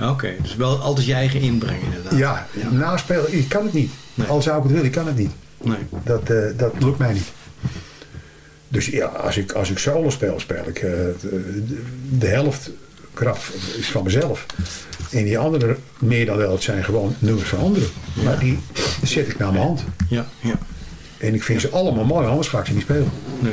Oké, dus wel altijd je eigen inbreng inderdaad. Ja, ja. naspelen, ik kan het niet. Nee. Al zou ik het willen, ik kan het niet. Nee. Dat, uh, dat lukt mij niet. Dus ja, als ik, als ik solo speel, speel ik uh, de, de, helft krap is van mezelf. En die andere, meer dan wel, het zijn gewoon nummers van anderen. Ja. Maar die zet ik naar mijn hand. Ja, ja. En ik vind ze allemaal mooi, anders ga ik ze niet spelen. Nee.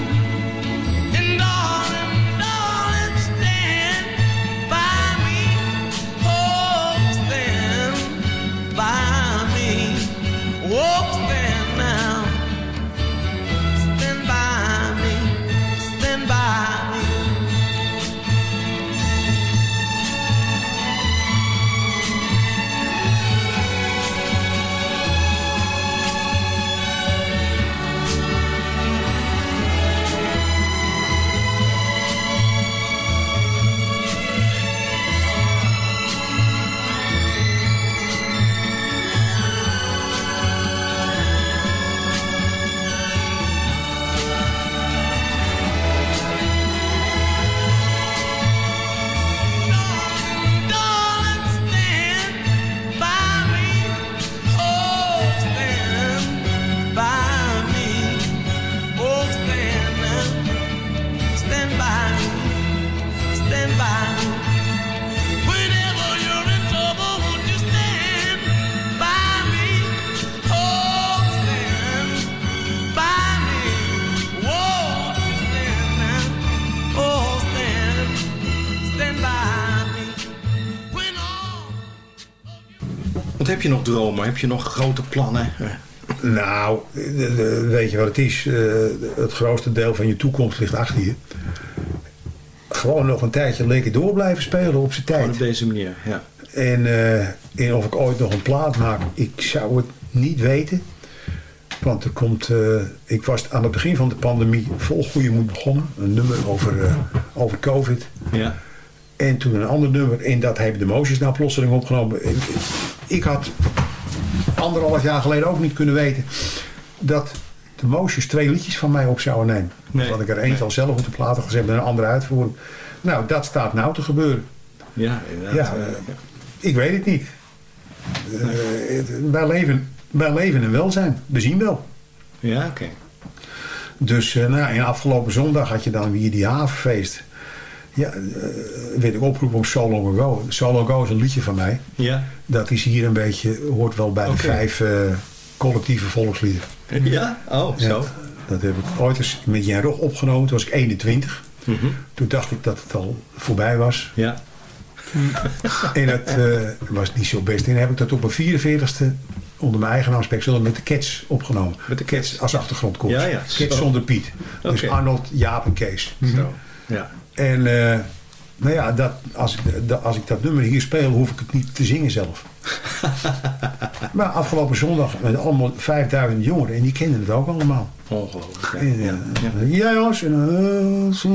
Heb je nog dromen? Heb je nog grote plannen? Nou, weet je wat het is? Eh, het grootste deel van je toekomst ligt achter je. Gewoon nog een tijdje lekker door blijven spelen op zijn tijd. Gewoon op deze manier, ja. En, uh, en, of ik ooit nog een plaat maak, ik zou het niet weten. Want er komt, uh, ik was aan het begin van de pandemie vol goede moed begonnen. Een nummer over, over COVID. Ja. En toen een ander nummer. En dat hebben de Motions naar plotseling opgenomen. Ik had anderhalf jaar geleden ook niet kunnen weten... dat de Motions twee liedjes van mij op zouden nemen. Nee. Dat ik er één al zelf op de platen gezet en een andere uitvoering. Nou, dat staat nou te gebeuren. Ja, inderdaad. Ja, ik weet het niet. Uh, wij, leven, wij leven in welzijn. We zien wel. Ja, oké. Dus uh, nou, in afgelopen zondag had je dan weer die havenfeest. Ja, uh, werd ik oproepen om Solo Go. Solo Go is een liedje van mij. Ja. Dat is hier een beetje, hoort wel bij de vijf collectieve volksliederen. Ja? Oh, zo. Dat heb ik ooit eens met Jan Rog opgenomen. Toen was ik 21. Mm -hmm. Toen dacht ik dat het al voorbij was. Ja. en dat uh, was niet zo best. En heb ik dat op mijn 44ste onder mijn eigen naam Spek met de Cats opgenomen. Met de Cats? Als achtergrondkoers. Ja, ja. Cats zonder Piet. Okay. Dus Arnold, Jaap en Kees. Mm -hmm. Zo, ja. En uh, nou ja, dat, als, ik, als ik dat nummer hier speel, hoef ik het niet te zingen zelf. maar afgelopen zondag met allemaal 5000 jongeren en die kenden het ook allemaal. Ongelooflijk. Ja, ja. ja. ja jongens. En, uh,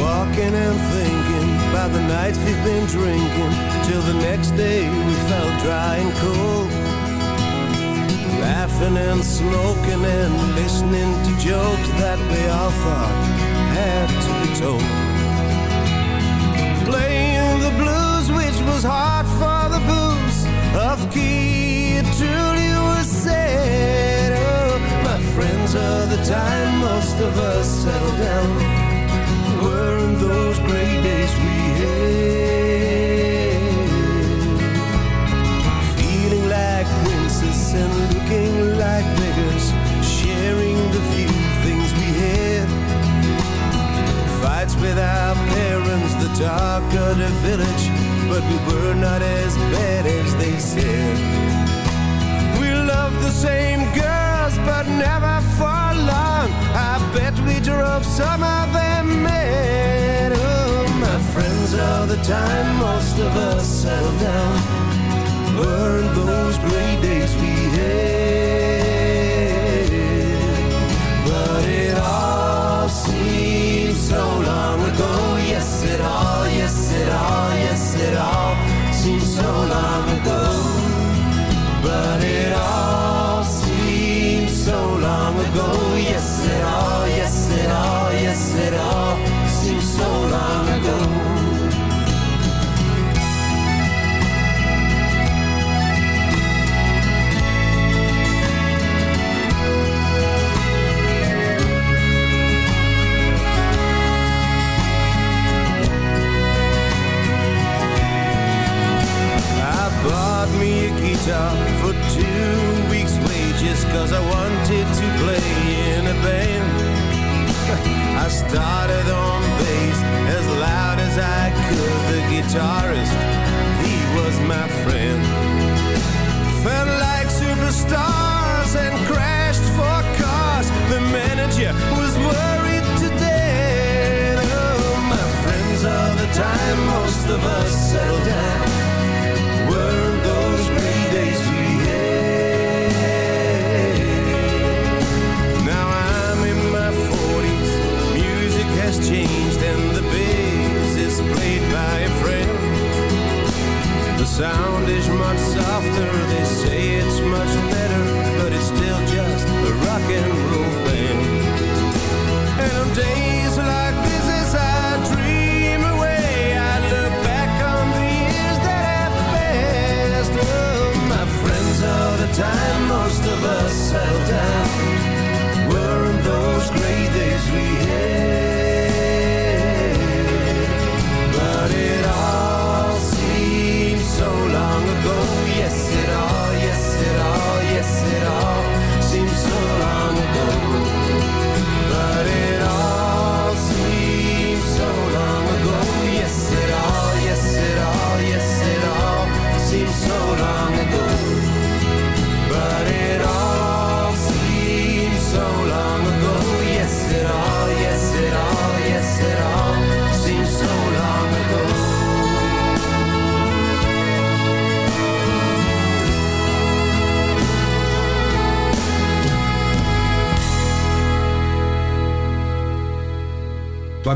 Walking and thinking about the nights we've been drinking till the next day we felt dry and cold. Laughing and smoking and listening to jokes that we all thought had to be told. Playing the blues, which was hard for the booze. Off key, it truly was sad. Oh, my friends of the time, most of us settled down. Weren't those great days we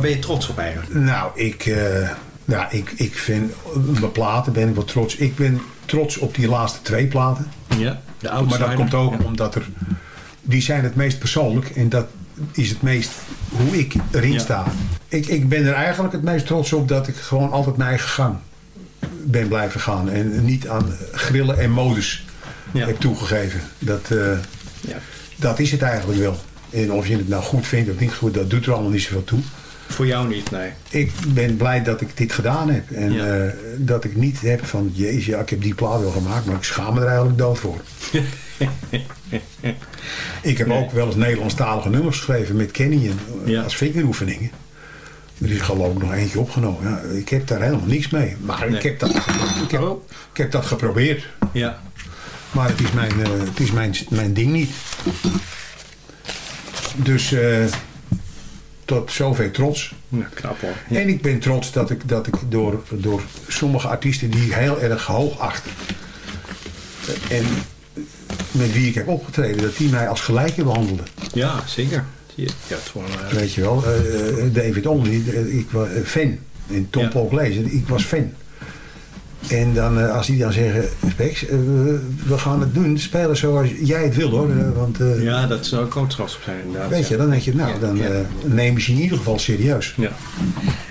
ben je trots op eigenlijk? Nou, ik, uh, nou, ik, ik vind mijn platen ben ik wel trots. Ik ben trots op die laatste twee platen. Ja, de Maar dat komt ook omdat er... Die zijn het meest persoonlijk. En dat is het meest hoe ik erin sta. Ik, ik ben er eigenlijk het meest trots op dat ik gewoon altijd mijn eigen gang ben blijven gaan. En niet aan grillen en modus heb toegegeven. Dat, uh, ja. dat is het eigenlijk wel. En of je het nou goed vindt of niet goed, dat doet er allemaal niet zoveel toe. Voor jou niet, nee. Ik ben blij dat ik dit gedaan heb. En uh, dat ik niet heb van, jezus, ja, ik heb die plaat wel gemaakt, maar ik schaam me er eigenlijk dood voor. ik heb ook wel eens Nederlandstalige nummers geschreven met Kenny en, ja. als vingeroefeningen. Er is geloof ik nog eentje opgenomen. Ja, ik heb daar helemaal niks mee. Maar ik, heb dat, ik, heb, ik heb dat geprobeerd. Ja. Maar het is mijn, uh, het is mijn, mijn ding niet. Dus uh, tot zover trots. Ja, knap hoor. Ja. En ik ben trots dat ik, dat ik door, door sommige artiesten die ik heel erg hoog acht. En met wie ik heb opgetreden, dat die mij als gelijke behandelden. Ja, zeker. Ja, het uh... Weet je wel, uh, David Only, ik was fan. En Tom ja. Polk lezen, ik was fan. En dan, uh, als die dan zeggen, Spex, uh, we gaan het doen, spelen zoals jij het wil hoor. Uh, want, ja, dat zou ook trots op zijn inderdaad. Weet je, dan denk je, nou, dan nemen ze in ieder geval serieus. Ja.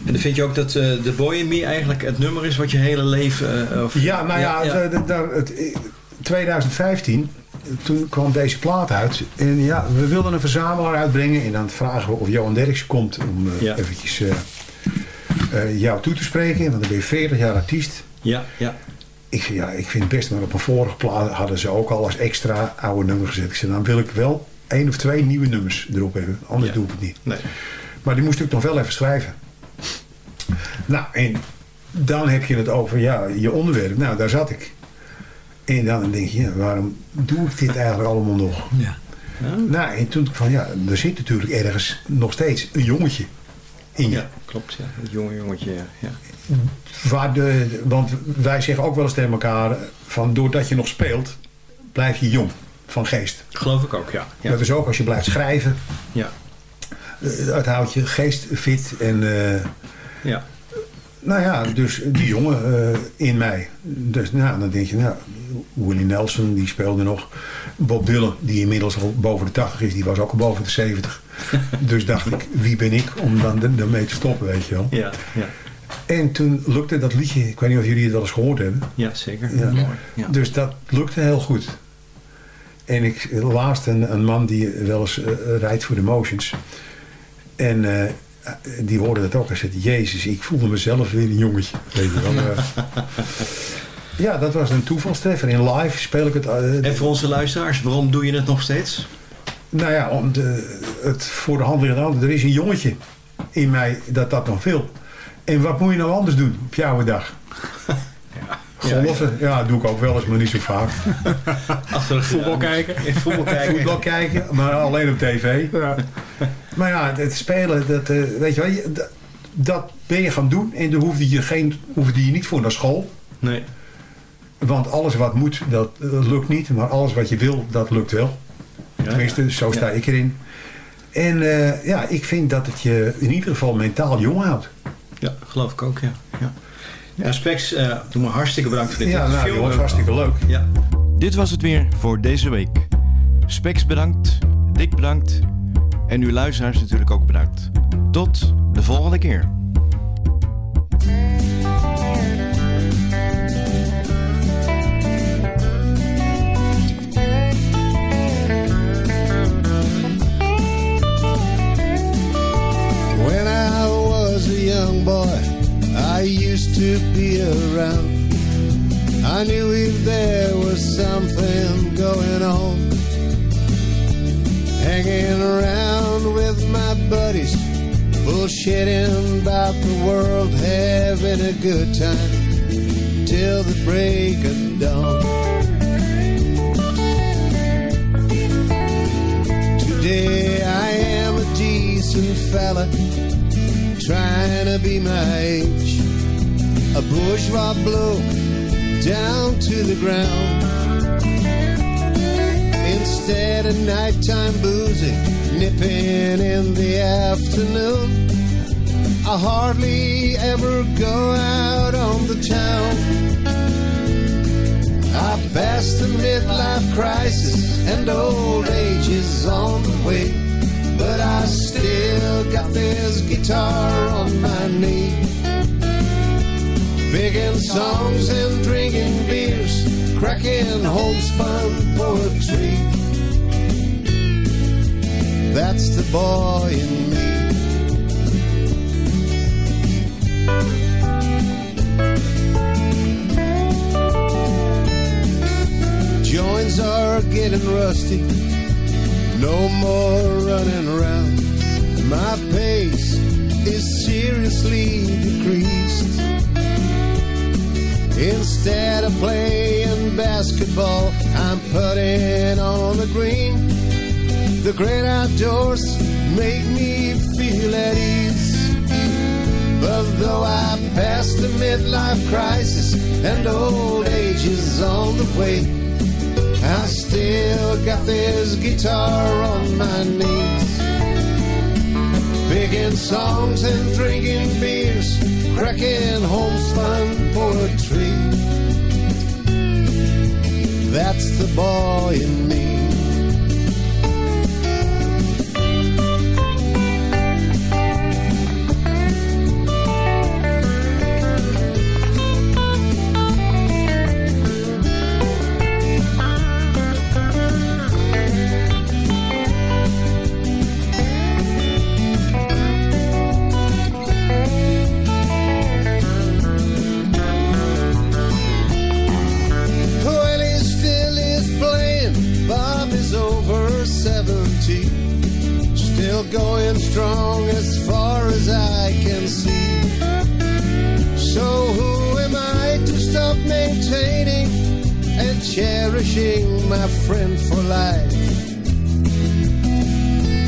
En dan vind je ook dat de Boy in Me eigenlijk het nummer is wat je hele leven... Of, ja, nou ja, het, het, 2015 toen kwam deze plaat uit. En ja, we wilden een verzamelaar uitbrengen. En dan vragen we of Johan Derksen komt om uh, ja. eventjes uh, uh, jou toe te spreken. Want dan ben je 40 jaar artiest. Ja, ja. Ik zei, ja, ik vind het best. Maar op een vorige plaat hadden ze ook al als extra oude nummer gezet. Ik zei, dan wil ik wel één of twee nieuwe nummers erop hebben. Anders ja. doe ik het niet. Nee. Maar die moest ik nog wel even schrijven. Nou, en dan heb je het over ja, je onderwerp. Nou, daar zat ik. En dan denk je, ja, waarom doe ik dit eigenlijk allemaal nog? Ja. ja. Nou, en toen van ja, er zit natuurlijk ergens nog steeds een jongetje in je. Ja, klopt. Ja. Een jonge jongetje, ja. Waar de, want wij zeggen ook wel eens tegen elkaar, van doordat je nog speelt, blijf je jong van geest. Geloof ik ook, ja. ja. Dat is ook als je blijft schrijven. Ja. Het houdt je geest fit en... Uh, ja. Nou ja, dus die jongen uh, in mij. Dus nou, dan denk je, nou, Willie Nelson, die speelde nog. Bob Dylan, die inmiddels al boven de 80 is, die was ook al boven de 70. dus dacht ik, wie ben ik om dan ermee te stoppen, weet je wel. Ja, ja. En toen lukte dat liedje, ik weet niet of jullie het wel eens gehoord hebben. Ja, zeker. Ja. Ja. Dus dat lukte heel goed. En ik laatst een, een man die wel eens uh, rijdt voor de Motions. En uh, die hoorde dat ook. Hij zei, jezus, ik voelde mezelf weer een jongetje. Weet je wel. ja, dat was een toevalstreffer. In live speel ik het... Uh, en voor onze luisteraars, waarom doe je het nog steeds? Nou ja, om de, het voor de hand liggende Er is een jongetje in mij dat dat nog wil. En wat moet je nou anders doen op jouw dag? Golven, ja, ja. doe ik ook wel eens, maar niet zo vaak. Achter voetbal kijken. Voetbal kijken. voetbal kijken, maar alleen op tv. Ja. Maar ja, het spelen, dat, uh, weet je wel, dat, dat, ben je gaan doen. En dan hoefde je, geen, hoefde je niet voor naar school. Nee. Want alles wat moet, dat lukt niet. Maar alles wat je wil, dat lukt wel. Ja, Tenminste, zo sta ik erin. En uh, ja, ik vind dat het je in ieder geval mentaal jong houdt. Ja, geloof ik ook, ja. ja. Ja, Spex, uh, doe me hartstikke bedankt voor dit ja, interview. Ja, nou, was hartstikke leuk. Ja. Dit was het weer voor deze week. Spex bedankt, Dick bedankt en uw luisteraars natuurlijk ook bedankt. Tot de volgende keer. Young boy I used to be around. I knew if there was something going on. Hanging around with my buddies, bullshitting about the world, having a good time till the break of dawn. Today I am a decent fella, trying to be my age a bourgeois bloke down to the ground. Instead of nighttime boozing, nipping in the afternoon, I hardly ever go out on the town. I passed the midlife crisis and old age is on the way. But I still got this guitar on my knee. Picking songs and drinking beers, cracking homespun poetry. That's the boy in me. Joints are getting rusty, no more running around. My pace is seriously decreased. Instead of playing basketball, I'm putting on the green. The great outdoors make me feel at ease. But though I passed the midlife crisis and old age is on the way, I still got this guitar on my knees. Picking songs and drinking beers, cracking homespun poetry. That's the boy in me. Going strong as far as I can see. So who am I to stop maintaining and cherishing my friend for life?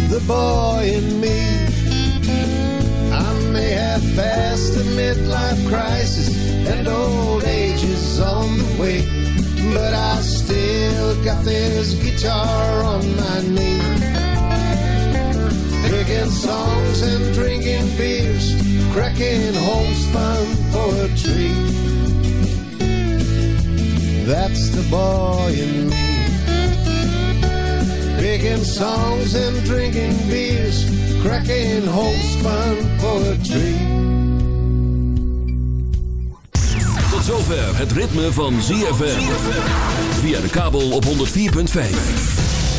The boy in me. I may have passed the midlife crisis and old age is on the way. But I still got this guitar on my knee. Picking songs and drinking beers, cracking homespun poetry. That's the boy in me. Picking songs and drinking beers, cracking homespun poetry. Tot zover het ritme van ZFM. Via de kabel op 104.5.